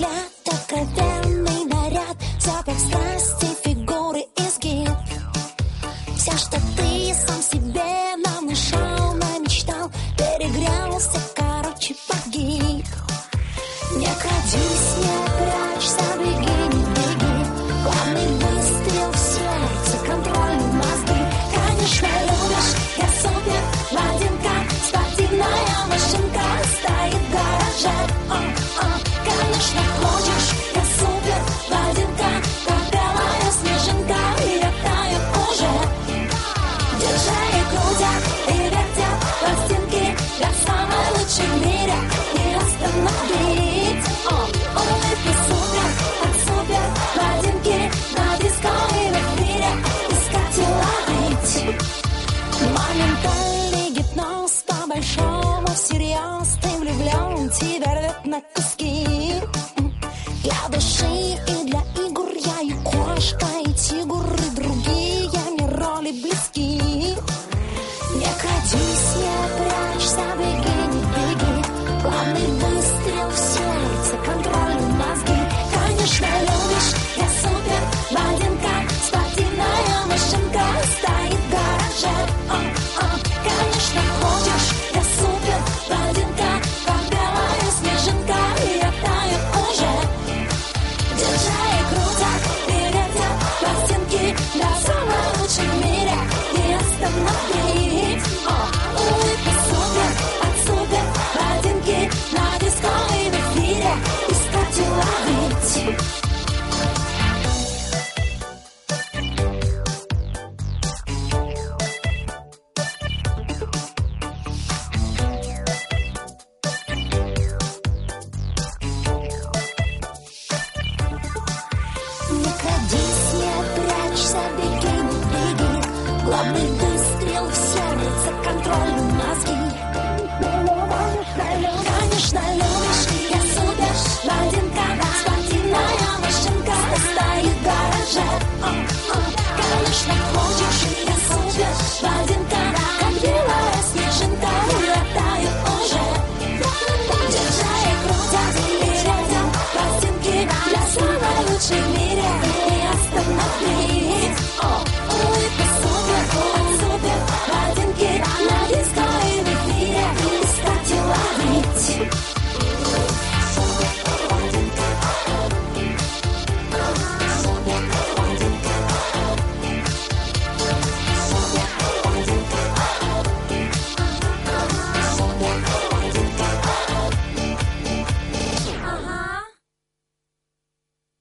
взгляд, откровенный наряд, запах страсти, фигуры и сгиб. Все, что ты сам себе намышал, намечтал, перегрелся, короче, погиб. Не крадись, не прячься, беги, не беги, главный выстрел в сердце, контрольный мозги. Конечно, любишь, я супер, ладенка, спортивная машинка стоит в гараже. like a skin.